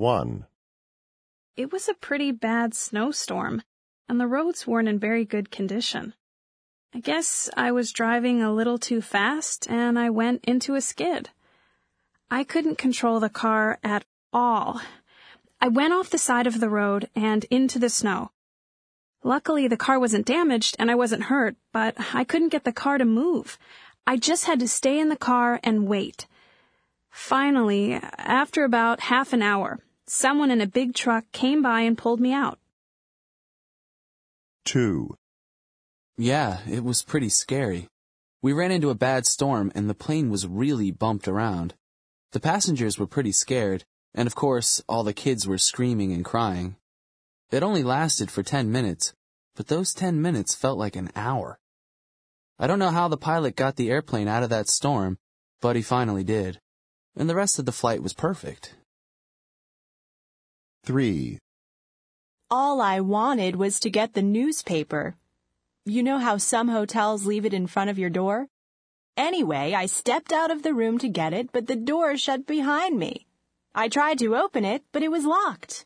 1. It was a pretty bad snowstorm, and the roads weren't in very good condition. I guess I was driving a little too fast and I went into a skid. I couldn't control the car at all. I went off the side of the road and into the snow. Luckily, the car wasn't damaged and I wasn't hurt, but I couldn't get the car to move. I just had to stay in the car and wait. Finally, after about half an hour, someone in a big truck came by and pulled me out. 2. Yeah, it was pretty scary. We ran into a bad storm and the plane was really bumped around. The passengers were pretty scared, and of course, all the kids were screaming and crying. It only lasted for 10 minutes, but those 10 minutes felt like an hour. I don't know how the pilot got the airplane out of that storm, but he finally did. And the rest of the flight was perfect. 3. All I wanted was to get the newspaper. You know how some hotels leave it in front of your door? Anyway, I stepped out of the room to get it, but the door shut behind me. I tried to open it, but it was locked.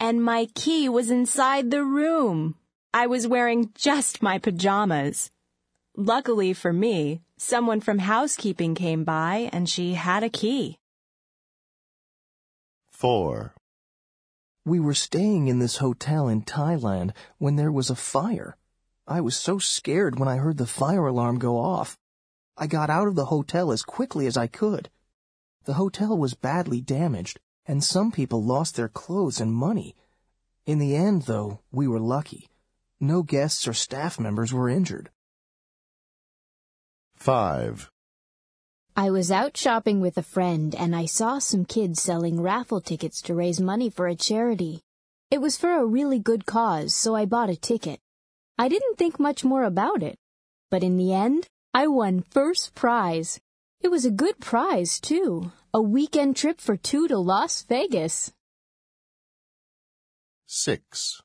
And my key was inside the room. I was wearing just my pajamas. Luckily for me, someone from housekeeping came by and she had a key. 4. We were staying in this hotel in Thailand when there was a fire. I was so scared when I heard the fire alarm go off. I got out of the hotel as quickly as I could. The hotel was badly damaged, and some people lost their clothes and money. In the end, though, we were lucky. No guests or staff members were injured. 5. I was out shopping with a friend and I saw some kids selling raffle tickets to raise money for a charity. It was for a really good cause, so I bought a ticket. I didn't think much more about it. But in the end, I won first prize. It was a good prize, too. A weekend trip for two to Las Vegas. 6.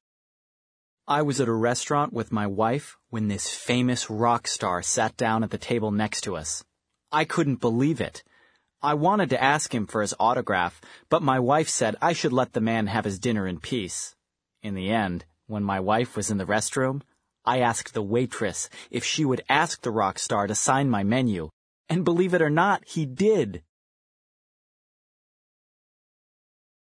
I was at a restaurant with my wife when this famous rock star sat down at the table next to us. I couldn't believe it. I wanted to ask him for his autograph, but my wife said I should let the man have his dinner in peace. In the end, when my wife was in the restroom, I asked the waitress if she would ask the rock star to sign my menu. And believe it or not, he did.